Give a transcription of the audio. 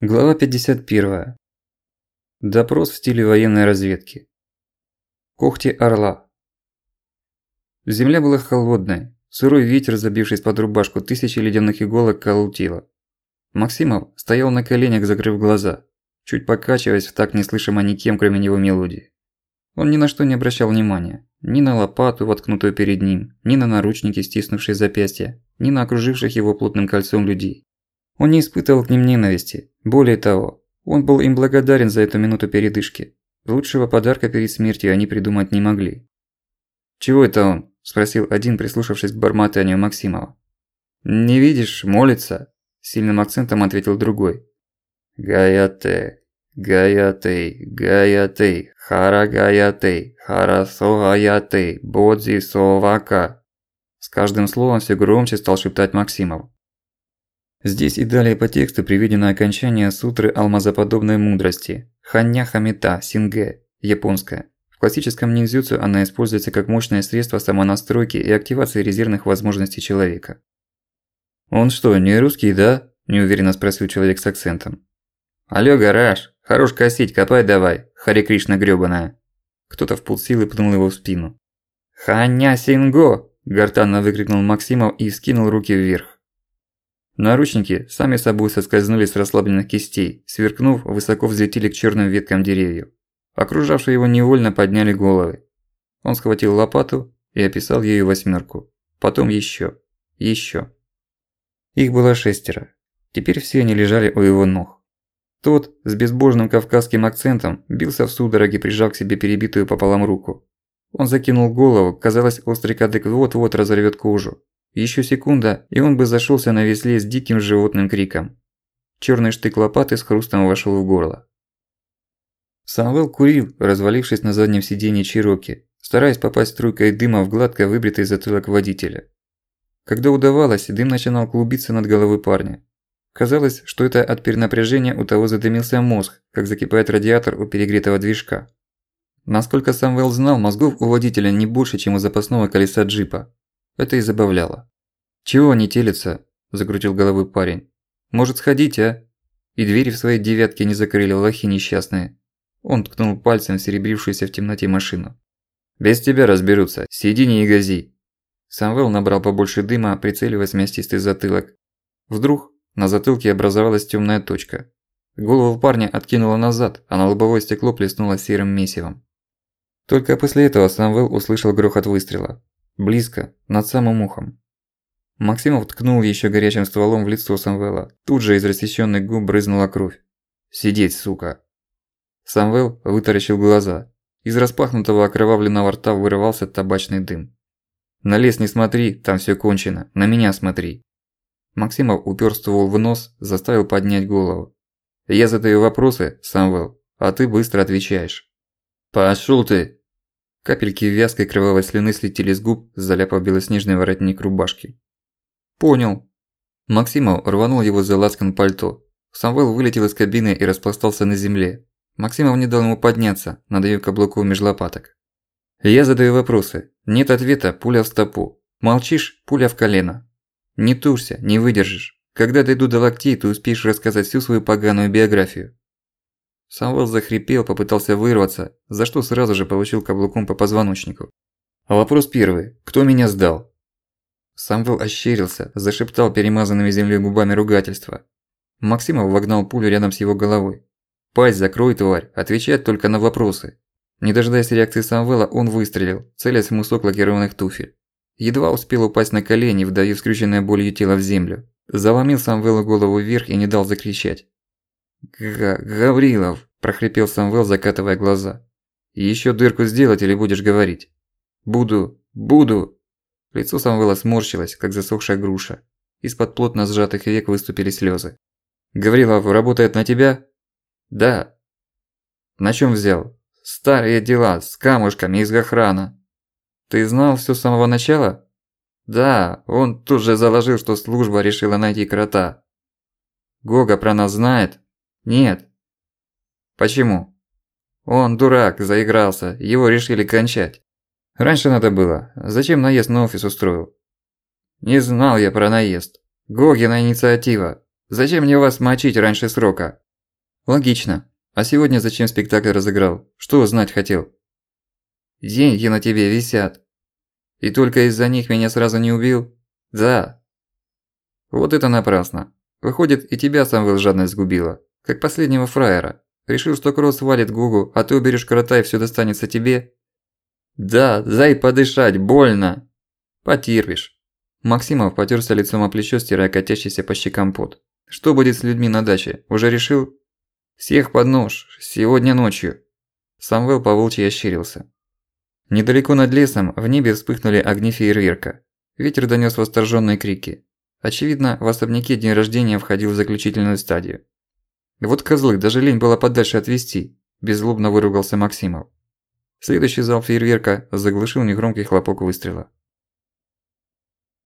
Глава 51. Допрос в стиле военной разведки. Когти орла. Земля была холодной, сырой ветер, забившись под рубашку тысячи ледяных иголок, колотило. Максимов стоял на коленях, закрыв глаза, чуть покачиваясь в так неслышимо никем, кроме него мелодии. Он ни на что не обращал внимания, ни на лопату, воткнутую перед ним, ни на наручники, стиснувшие запястья, ни на окруживших его плотным кольцом людей. Он не испытывал к ним ненависти. Более того, он был им благодарен за эту минуту передышки. Лучшего подарка перед смертью они придумать не могли. «Чего это он?» – спросил один, прислушавшись к бормотанию Максимова. «Не видишь, молится», – сильным акцентом ответил другой. «Гаяте, Гаятей, Гаятей, Хара Гаятей, Харасо Гаятей, Бодзи Совака». С каждым словом все громче стал шептать Максимов. Здесь и далее по тексту приведено окончание сутры алмазоподобной мудрости Ханья Хамита Синге, японская. В классическом ниндзюцу она используется как мощное средство самонастройки и активации резервных возможностей человека. «Он что, не русский, да?» – неуверенно спросил человек с акцентом. «Алло, гараж, хорош косить, копай давай, Хари Кришна грёбаная!» Кто-то в полсилы пнул его в спину. «Ханя Синго!» – гортанно выкрикнул Максимов и вскинул руки вверх. Наручники сами собой соскользнули с расслабленных кистей, сверкнув, высоко взлетели к черным веткам деревьев. Окружавшие его невольно подняли головы. Он схватил лопату и описал ею восьмерку. Потом еще, еще. Их было шестеро. Теперь все они лежали у его ног. Тот, с безбожным кавказским акцентом, бился в судороге, прижав к себе перебитую пополам руку. Он закинул голову, казалось, острый кадык вот-вот разорвет кожу. Еще секунда, и он бы зашелся на весле с диким животным криком. Черный штык лопаты с хрустом вошел в горло. Самвел курил, развалившись на заднем сиденье Чироки, стараясь попасть струйкой дыма в гладко выбритый затылок водителя. Когда удавалось, дым начинал клубиться над головой парня. Казалось, что это от перенапряжения у того задымился мозг, как закипает радиатор у перегретого движка. Насколько Самвел знал, мозгов у водителя не больше, чем у запасного колеса джипа. Это и забавляло. «Чего не телится?» – закрутил головой парень. «Может сходить, а? И двери в своей девятке не закрыли, лохи несчастные». Он ткнул пальцем серебрившуюся в темноте машину. «Без тебя разберутся, сиди не гази». Самвел набрал побольше дыма, прицеливаясь в мясистый затылок. Вдруг на затылке образовалась темная точка. Голову парня откинуло назад, а на лобовое стекло плеснуло серым месивом. Только после этого Самвел услышал грохот выстрела. Близко, над самым ухом. Максимов ткнул еще горячим стволом в лицо Самвела. Тут же из рассечённых губ брызнула кровь. «Сидеть, сука!» Самвел вытаращил глаза. Из распахнутого окровавленного рта вырывался табачный дым. «На лес не смотри, там всё кончено. На меня смотри!» Максимов упер ствол в нос, заставил поднять голову. «Я задаю вопросы, Самвел, а ты быстро отвечаешь». «Пошёл ты!» Капельки вязкой кровавой слюны слетели с губ, заляпав белоснежный воротник рубашки. «Понял». Максимов рванул его за ласкан пальто. Самвел вылетел из кабины и распластался на земле. Максимов не дал ему подняться, надавив каблуку меж лопаток. «Я задаю вопросы. Нет ответа, пуля в стопу. Молчишь, пуля в колено. Не тушься, не выдержишь. Когда дойду до локтей, ты успеешь рассказать всю свою поганую биографию. Самвел захрипел, попытался вырваться, за что сразу же получил каблуком по позвоночнику. Вопрос первый. Кто меня сдал? Самвел ощерился, зашептал перемазанными землей губами ругательства. Максимов вогнал пулю рядом с его головой. «Пасть закрой, тварь, отвечать только на вопросы». Не дожидаясь реакции Самвела, он выстрелил, целясь в мысок лакированных туфель. Едва успел упасть на колени, вдавив скрюченное болью тело в землю. Заломил Самвелу голову вверх и не дал закричать. Г «Гаврилов!» – прохрипел Самвел, закатывая глаза. «Ещё дырку сделать или будешь говорить?» «Буду! Буду!» Лицо Самвела сморщилось, как засохшая груша. Из-под плотно сжатых век выступили слёзы. «Гаврилов работает на тебя?» «Да». «На чём взял?» «Старые дела, с камушками из охрана». «Ты знал всё с самого начала?» «Да, он тут же заложил, что служба решила найти крота». «Гога про нас знает?» Нет. Почему? Он дурак, заигрался, его решили кончать. Раньше надо было. Зачем наезд на офис устроил? Не знал я про наезд. Гогина инициатива. Зачем мне вас мочить раньше срока? Логично. А сегодня зачем спектакль разыграл? Что узнать хотел? Деньги на тебе висят. И только из-за них меня сразу не убил? Да. Вот это напрасно. Выходит, и тебя Самвел жадность сгубила. Как последнего фраера. Решил, что Кросс валит Гугу, а ты уберешь крота и всё достанется тебе? Да, дай подышать, больно. Потерпишь. Максимов потёрся лицом о плечо, стирая катящийся по щекам пот. Что будет с людьми на даче? Уже решил? Всех под нож. Сегодня ночью. Самвел поволчьи ощерился. Недалеко над лесом в небе вспыхнули огни фейерверка. Ветер донёс восторженные крики. Очевидно, в особняке день рождения входил в заключительную стадию. Вот козлы, даже лень было подальше отвести, беззлобно выругался Максимов. Следующий зал фейерверка заглушил негромкий хлопок выстрела.